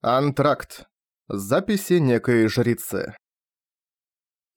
Антракт. Записи некой жрицы.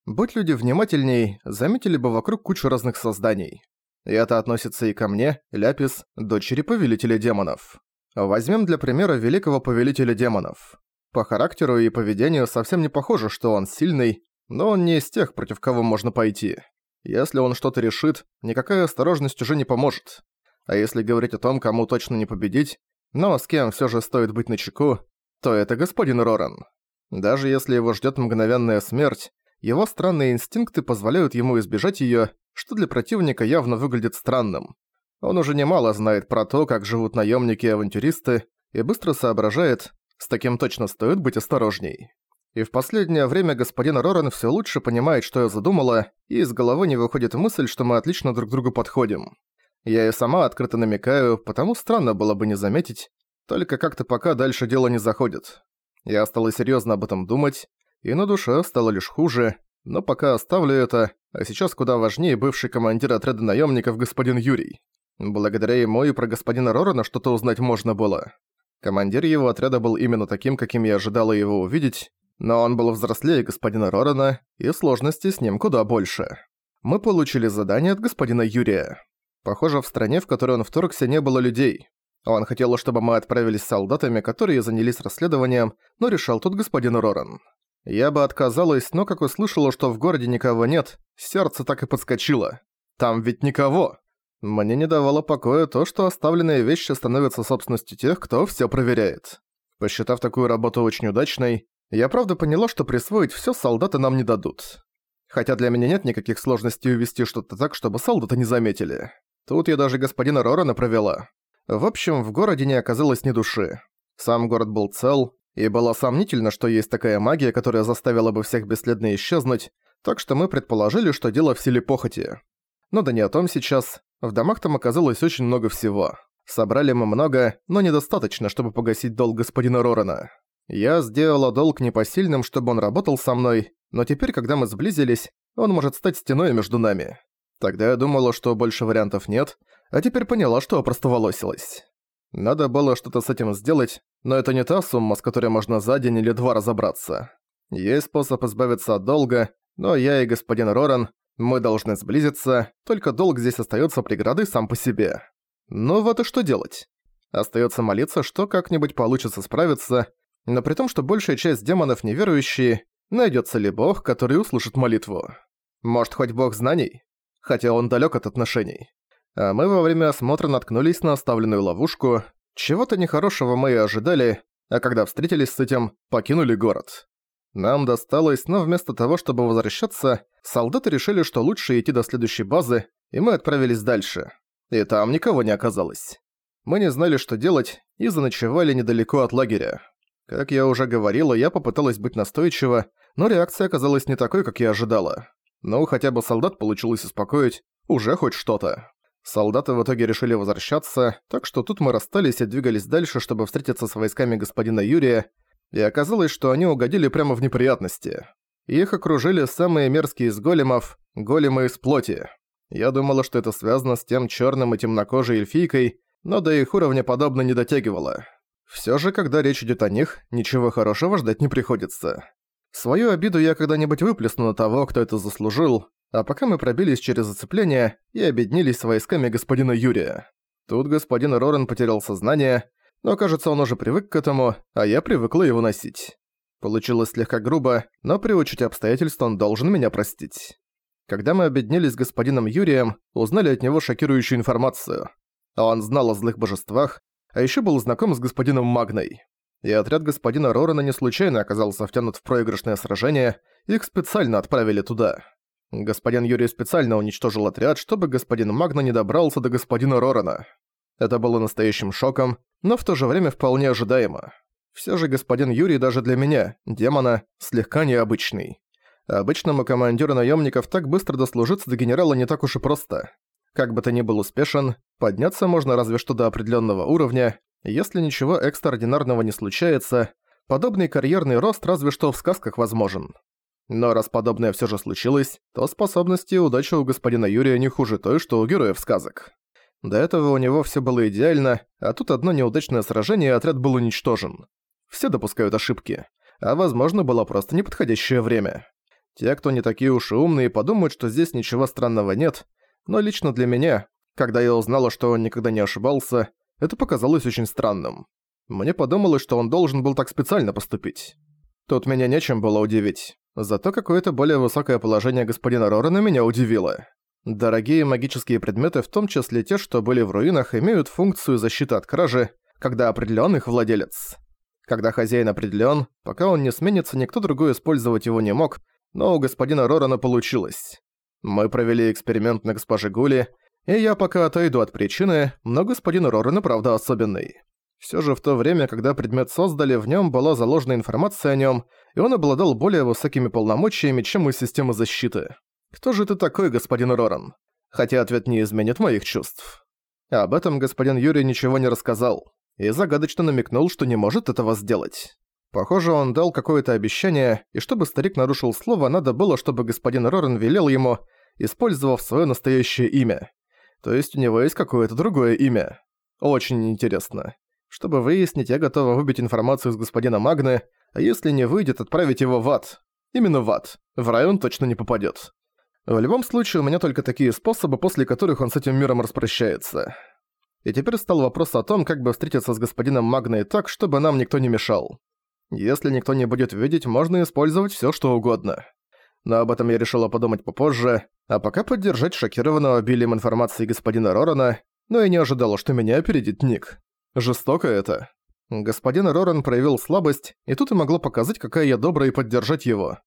Будь люди внимательней, заметили бы вокруг кучу разных созданий. И это относится и ко мне, Ляпис, дочери повелителя демонов. Возьмем для примера великого повелителя демонов. По характеру и поведению совсем не похоже, что он сильный, но он не из тех, против кого можно пойти. Если он что-то решит, никакая осторожность уже не поможет. А если говорить о том, кому точно не победить, но с кем все же стоит быть начеку, то это господин Роран. Даже если его ждет мгновенная смерть, его странные инстинкты позволяют ему избежать ее, что для противника явно выглядит странным. Он уже немало знает про то, как живут наемники и авантюристы, и быстро соображает, с таким точно стоит быть осторожней. И в последнее время господин Роран все лучше понимает, что я задумала, и из головы не выходит мысль, что мы отлично друг другу подходим. Я и сама открыто намекаю, потому странно было бы не заметить, только как-то пока дальше дело не заходит. Я стала серьезно об этом думать, и на душе стало лишь хуже, но пока оставлю это, а сейчас куда важнее бывший командир отряда наемников господин Юрий. Благодаря ему и про господина Рорана что-то узнать можно было. Командир его отряда был именно таким, каким я ожидала его увидеть, но он был взрослее господина Рорана, и сложности с ним куда больше. Мы получили задание от господина Юрия. Похоже, в стране, в которой он вторгся, не было людей. Он хотел, чтобы мы отправились с солдатами, которые занялись расследованием, но решал тут господин Роран. Я бы отказалась, но как услышала, что в городе никого нет, сердце так и подскочило. Там ведь никого. Мне не давало покоя то, что оставленные вещи становятся собственностью тех, кто всё проверяет. Посчитав такую работу очень удачной, я правда поняла, что присвоить всё солдаты нам не дадут. Хотя для меня нет никаких сложностей увести что-то так, чтобы солдаты не заметили. Тут я даже господина Рорана провела. В общем, в городе не оказалось ни души. Сам город был цел, и было сомнительно, что есть такая магия, которая заставила бы всех бесследно исчезнуть, так что мы предположили, что дело в силе похоти. Но да не о том сейчас. В домах там оказалось очень много всего. Собрали мы много, но недостаточно, чтобы погасить долг господина Рорана. Я сделала долг непосильным, чтобы он работал со мной, но теперь, когда мы сблизились, он может стать стеной между нами. Тогда я думала, что больше вариантов нет, а теперь поняла, что опростоволосилась. Надо было что-то с этим сделать, но это не та сумма, с которой можно за день или два разобраться. Есть способ избавиться от долга, но я и господин Роран, мы должны сблизиться, только долг здесь остается преградой сам по себе. Ну вот и что делать? Остается молиться, что как-нибудь получится справиться, но при том, что большая часть демонов неверующие, найдется ли бог, который услышит молитву. Может, хоть бог знаний? Хотя он далек от отношений а мы во время осмотра наткнулись на оставленную ловушку. Чего-то нехорошего мы и ожидали, а когда встретились с этим, покинули город. Нам досталось, но вместо того, чтобы возвращаться, солдаты решили, что лучше идти до следующей базы, и мы отправились дальше. И там никого не оказалось. Мы не знали, что делать, и заночевали недалеко от лагеря. Как я уже говорила, я попыталась быть настойчива, но реакция оказалась не такой, как я ожидала. Ну, хотя бы солдат получилось успокоить, уже хоть что-то. Солдаты в итоге решили возвращаться, так что тут мы расстались и двигались дальше, чтобы встретиться с войсками господина Юрия, и оказалось, что они угодили прямо в неприятности. Их окружили самые мерзкие из големов, големы из плоти. Я думала, что это связано с тем черным и темнокожей эльфийкой, но до их уровня подобно не дотягивало. Все же, когда речь идет о них, ничего хорошего ждать не приходится. Свою обиду я когда-нибудь выплесну на того, кто это заслужил, а пока мы пробились через зацепление и объединились с войсками господина Юрия. Тут господин Рорен потерял сознание, но кажется он уже привык к этому, а я привыкла его носить. Получилось слегка грубо, но при учете обстоятельств он должен меня простить. Когда мы объединились с господином Юрием, узнали от него шокирующую информацию. Он знал о злых божествах, а еще был знаком с господином Магной. И отряд господина Рорена не случайно оказался втянут в проигрышное сражение, их специально отправили туда. Господин Юрий специально уничтожил отряд, чтобы господин Магна не добрался до господина Рорана. Это было настоящим шоком, но в то же время вполне ожидаемо. Все же господин Юрий даже для меня, демона, слегка необычный. Обычному командиру наемников так быстро дослужиться до генерала не так уж и просто. Как бы то ни был успешен, подняться можно разве что до определенного уровня, если ничего экстраординарного не случается, подобный карьерный рост разве что в сказках возможен. Но раз подобное все же случилось, то способности и удача у господина Юрия не хуже той, что у героев сказок. До этого у него все было идеально, а тут одно неудачное сражение и отряд был уничтожен. Все допускают ошибки. А возможно, было просто неподходящее время. Те, кто не такие уж и умные, подумают, что здесь ничего странного нет, но лично для меня, когда я узнала, что он никогда не ошибался, это показалось очень странным. Мне подумалось, что он должен был так специально поступить. Тут меня нечем было удивить. Зато какое-то более высокое положение господина Рорана меня удивило. Дорогие магические предметы, в том числе те, что были в руинах, имеют функцию защиты от кражи, когда определён их владелец. Когда хозяин определён, пока он не сменится, никто другой использовать его не мог, но у господина Рорана получилось. Мы провели эксперимент на госпоже Гули, и я пока отойду от причины, но господин Рорана правда особенный. Всё же в то время, когда предмет создали, в нём была заложена информация о нём, и он обладал более высокими полномочиями, чем у системы защиты. «Кто же ты такой, господин Роран?» Хотя ответ не изменит моих чувств. Об этом господин Юрий ничего не рассказал, и загадочно намекнул, что не может этого сделать. Похоже, он дал какое-то обещание, и чтобы старик нарушил слово, надо было, чтобы господин Роран велел ему, использовав свое настоящее имя. То есть у него есть какое-то другое имя. Очень интересно. Чтобы выяснить, я готова выбить информацию из господина Магны, а если не выйдет, отправить его в ад. Именно в ад. В рай он точно не попадет. В любом случае, у меня только такие способы, после которых он с этим миром распрощается. И теперь стал вопрос о том, как бы встретиться с господином Магной так, чтобы нам никто не мешал. Если никто не будет видеть, можно использовать всё что угодно. Но об этом я решила подумать попозже, а пока поддержать шокированного обилием информации господина Рорана, но и не ожидала, что меня опередит Ник. Жестоко это. Господин Роран проявил слабость, и тут и могло показать, какая я добрая, и поддержать его.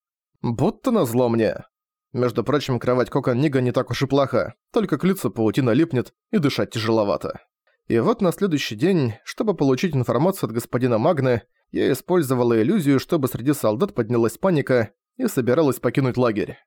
Будто назло мне. Между прочим, кровать Кокон Нига не так уж и плохо, только к лицу паутина липнет и дышать тяжеловато. И вот на следующий день, чтобы получить информацию от господина Магны, я использовала иллюзию, чтобы среди солдат поднялась паника и собиралась покинуть лагерь.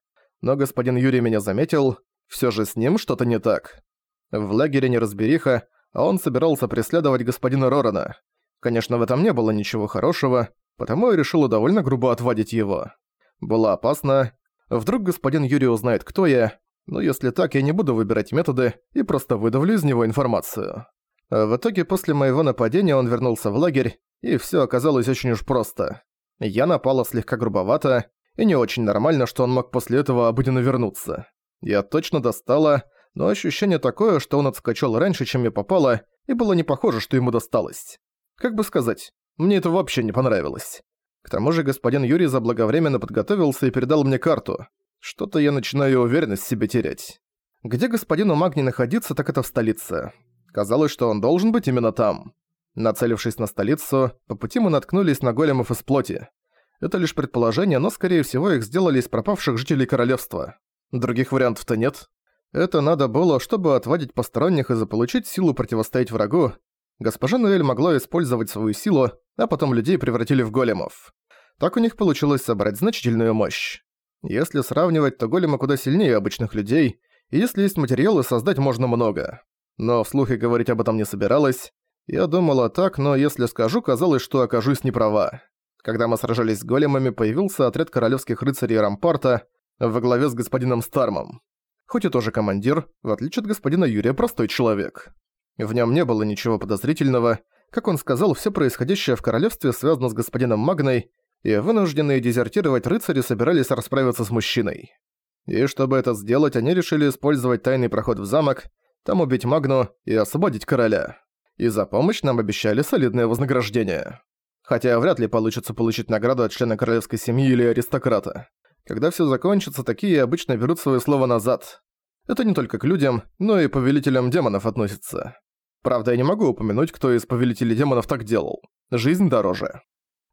Но господин Юрий меня заметил, все же с ним что-то не так. В лагере неразбериха, он собирался преследовать господина Рорана. Конечно, в этом не было ничего хорошего, потому я решила довольно грубо отводить его. Было опасно, Вдруг господин Юрий узнает, кто я, но если так, я не буду выбирать методы и просто выдавлю из него информацию. А в итоге после моего нападения он вернулся в лагерь, и всё оказалось очень уж просто. Я напала слегка грубовато, и не очень нормально, что он мог после этого обыденно вернуться. Я точно достала, но ощущение такое, что он отскочил раньше, чем я попала, и было не похоже, что ему досталось. Как бы сказать, мне это вообще не понравилось. К тому же господин Юрий заблаговременно подготовился и передал мне карту. Что-то я начинаю уверенность в себе терять. Где господину Магни находиться, так это в столице. Казалось, что он должен быть именно там. Нацелившись на столицу, по пути мы наткнулись на големов из плоти. Это лишь предположение, но скорее всего их сделали из пропавших жителей королевства. Других вариантов-то нет. Это надо было, чтобы отводить посторонних и заполучить силу противостоять врагу. Госпожа Ноэль могла использовать свою силу, а потом людей превратили в големов. Так у них получилось собрать значительную мощь. Если сравнивать, то големы куда сильнее обычных людей, и если есть материалы, создать можно много. Но вслух и говорить об этом не собиралась. Я думала так, но если скажу, казалось, что окажусь неправа. Когда мы сражались с големами, появился отряд королевских рыцарей Рампарта во главе с господином Стармом. Хоть и тоже командир, в отличие от господина Юрия, простой человек. В нем не было ничего подозрительного. Как он сказал, все происходящее в королевстве связано с господином Магной, и вынужденные дезертировать рыцари собирались расправиться с мужчиной. И чтобы это сделать, они решили использовать тайный проход в замок, там убить Магну и освободить короля. И за помощь нам обещали солидное вознаграждение. Хотя вряд ли получится получить награду от члена королевской семьи или аристократа. Когда все закончится, такие обычно берут свое слово назад. Это не только к людям, но и повелителям демонов относится. Правда, я не могу упомянуть, кто из повелителей демонов так делал. Жизнь дороже.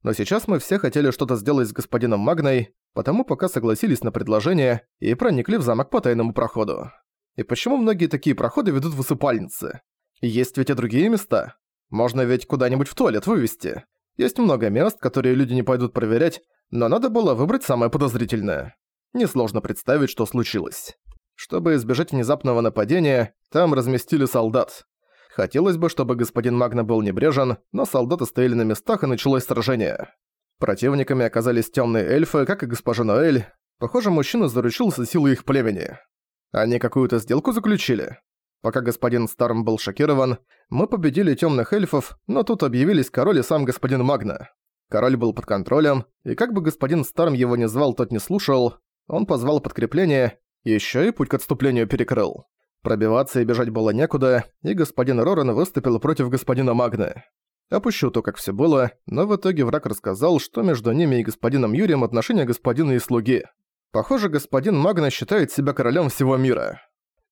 Но сейчас мы все хотели что-то сделать с господином Магной, потому пока согласились на предложение и проникли в замок по тайному проходу. И почему многие такие проходы ведут в усыпальницы? Есть ведь и другие места. Можно ведь куда-нибудь в туалет вывести. Есть много мест, которые люди не пойдут проверять, но надо было выбрать самое подозрительное. Несложно представить, что случилось. Чтобы избежать внезапного нападения, там разместили солдат. Хотелось бы, чтобы господин Магна был небрежен, но солдаты стояли на местах и началось сражение. Противниками оказались темные эльфы, как и госпожа Ноэль. Похоже, мужчина заручился силой их племени. Они какую-то сделку заключили. Пока господин Старм был шокирован, мы победили темных эльфов, но тут объявились король и сам господин Магна. Король был под контролем, и как бы господин Старм его не звал, тот не слушал, он позвал подкрепление, еще и путь к отступлению перекрыл. Пробиваться и бежать было некуда, и господин Роран выступил против господина Магны. Опущу то, как все было, но в итоге враг рассказал, что между ними и господином Юрием отношения господина и слуги. Похоже, господин Магна считает себя королем всего мира.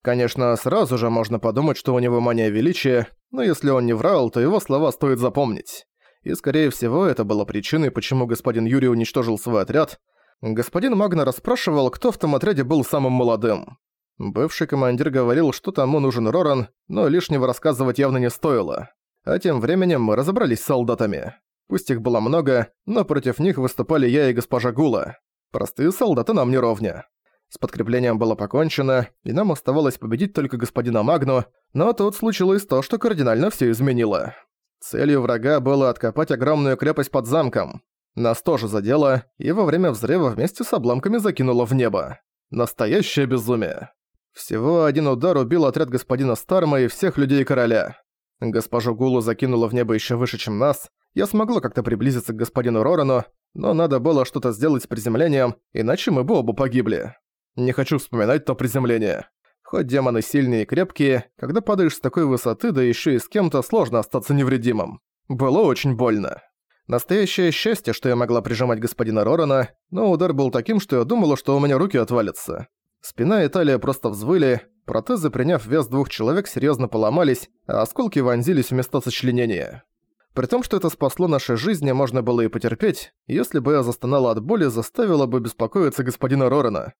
Конечно, сразу же можно подумать, что у него мания величия, но если он не врал, то его слова стоит запомнить. И, скорее всего, это было причиной, почему господин Юрий уничтожил свой отряд. Господин Магна расспрашивал, кто в том отряде был самым молодым. Бывший командир говорил, что тому нужен Роран, но лишнего рассказывать явно не стоило. А тем временем мы разобрались с солдатами. Пусть их было много, но против них выступали я и госпожа Гула. Простые солдаты нам не ровня. С подкреплением было покончено, и нам оставалось победить только господина Магну, но тут случилось то, что кардинально все изменило. Целью врага было откопать огромную крепость под замком. Нас тоже задело, и во время взрыва вместе с обломками закинуло в небо. Настоящее безумие. Всего один удар убил отряд господина Старма и всех людей короля. Госпожу Гулу закинуло в небо еще выше, чем нас. Я смогла как-то приблизиться к господину Рорану, но надо было что-то сделать с приземлением, иначе мы бы оба погибли. Не хочу вспоминать то приземление. Хоть демоны сильные и крепкие, когда падаешь с такой высоты, да еще и с кем-то, сложно остаться невредимым. Было очень больно. Настоящее счастье, что я могла прижимать господина Рорана, но удар был таким, что я думала, что у меня руки отвалятся. Спина и талия просто взвыли, протезы, приняв вес двух человек, серьезно поломались, а осколки вонзились в места сочленения. При том, что это спасло наши жизни, можно было и потерпеть, если бы я застонала от боли, заставила бы беспокоиться господина Рорана.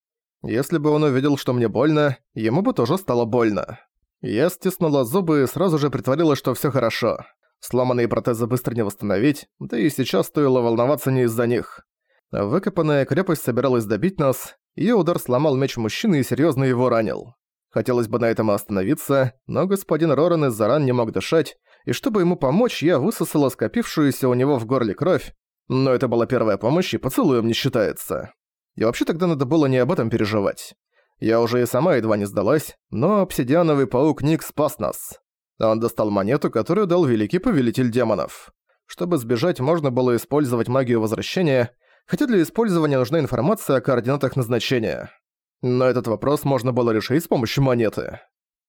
Если бы он увидел, что мне больно, ему бы тоже стало больно. Я стиснула зубы и сразу же притворилась, что всё хорошо. Сломанные протезы быстро не восстановить, да и сейчас стоило волноваться не из-за них. Выкопанная крепость собиралась добить нас, её удар сломал меч мужчины и серьёзно его ранил. Хотелось бы на этом остановиться, но господин Роран из-за ран не мог дышать, и чтобы ему помочь, я высосала скопившуюся у него в горле кровь, но это была первая помощь и поцелуем не считается. И вообще тогда надо было не об этом переживать. Я уже и сама едва не сдалась, но обсидиановый паук Ник спас нас. Он достал монету, которую дал великий повелитель демонов. Чтобы сбежать, можно было использовать магию возвращения, хотя для использования нужна информация о координатах назначения. Но этот вопрос можно было решить с помощью монеты.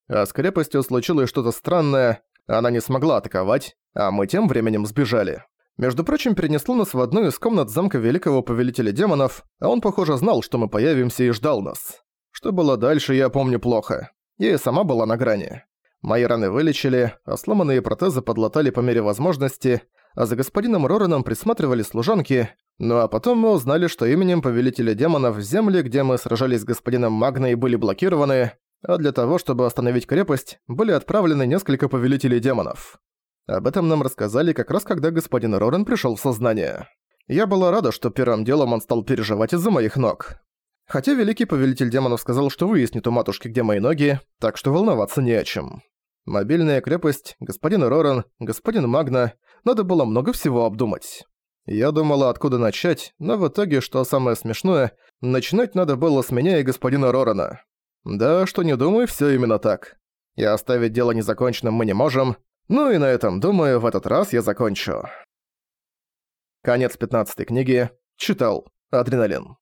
А с крепостью случилось что-то странное, она не смогла атаковать, а мы тем временем сбежали. Между прочим, перенесло нас в одну из комнат замка Великого Повелителя Демонов, а он, похоже, знал, что мы появимся и ждал нас. Что было дальше, я помню плохо. Я и сама была на грани. Мои раны вылечили, а сломанные протезы подлатали по мере возможности, а за господином Рораном присматривали служанки, ну а потом мы узнали, что именем Повелителя Демонов земли, где мы сражались с господином Магной, были блокированы, а для того, чтобы остановить крепость, были отправлены несколько Повелителей Демонов. Об этом нам рассказали как раз когда господин Рорен пришёл в сознание. Я была рада, что первым делом он стал переживать из-за моих ног. Хотя великий повелитель демонов сказал, что выяснит у матушки, где мои ноги, так что волноваться не о чем. Мобильная крепость, господин Рорен, господин Магна, надо было много всего обдумать. Я думала, откуда начать, но в итоге, что самое смешное, начинать надо было с меня и господина Рорена. Да, что не думаю, всё именно так. И оставить дело незаконченным мы не можем, ну и на этом, думаю, в этот раз я закончу. Конец 15 книги. Читал. Адреналин.